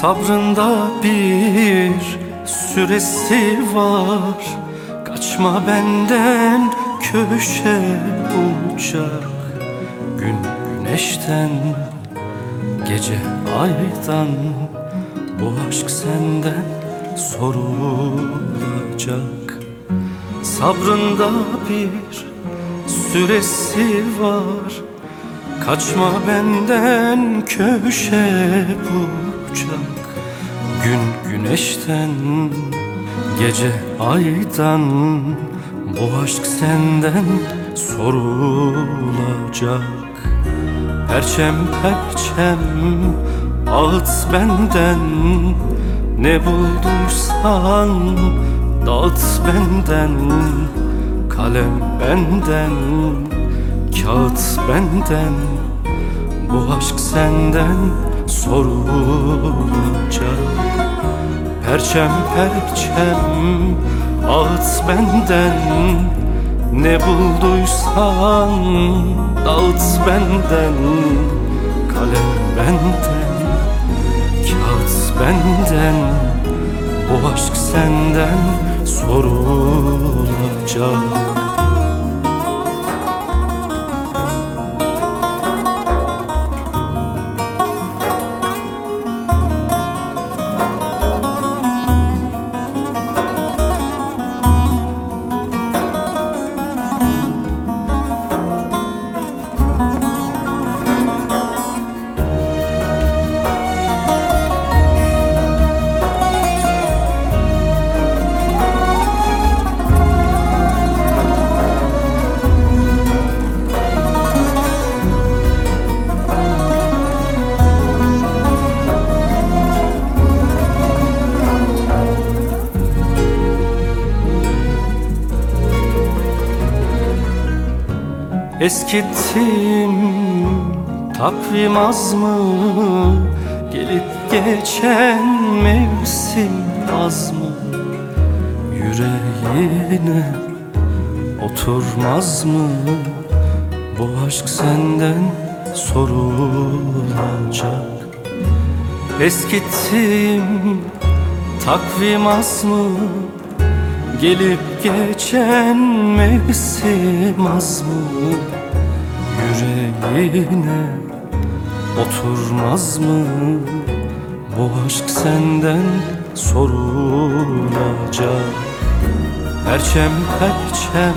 Sabrında bir süresi var. Kaçma benden köşe uçak Gün güneşten Gece aydan. Bu aşk senden sorulacak. Sabrında bir süresi var. Kaçma benden köşe bucak Gün güneşten Gece aydan. Bu aşk senden sorulacak. Perçem perçem ağıt benden. Ne bulduysan dağıt benden. Kalem benden Kağıt benden. Bu aşk senden sorulacak Perçem perçem ağıt benden Ne bulduysan dağıt benden. Kalem benden Kağıt benden Bu aşk senden sorulacak Eskittim takvim az mı? Gelip geçen mevsim az mı? Yüreğine oturmaz mı? Bu aşk senden sorulacak. Eskittim takvim az mı Gelip geçen mevsim az mı Yüreğine oturmaz mı? Bu aşk senden sorulacak. Perçem perçem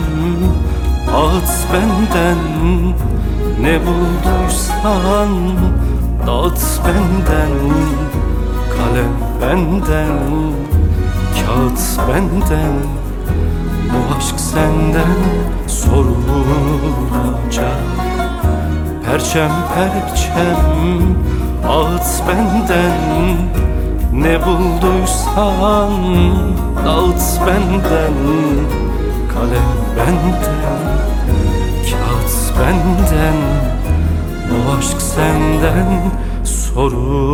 ağıt benden. Ne bulduysan dağıt benden Kalem benden Kağıt benden Bu aşk senden sorulacak. Perçem perçem Ağıt benden Ne bulduysan Dağıt benden. Kalem benden Kağıt benden Bu aşk senden sorulacak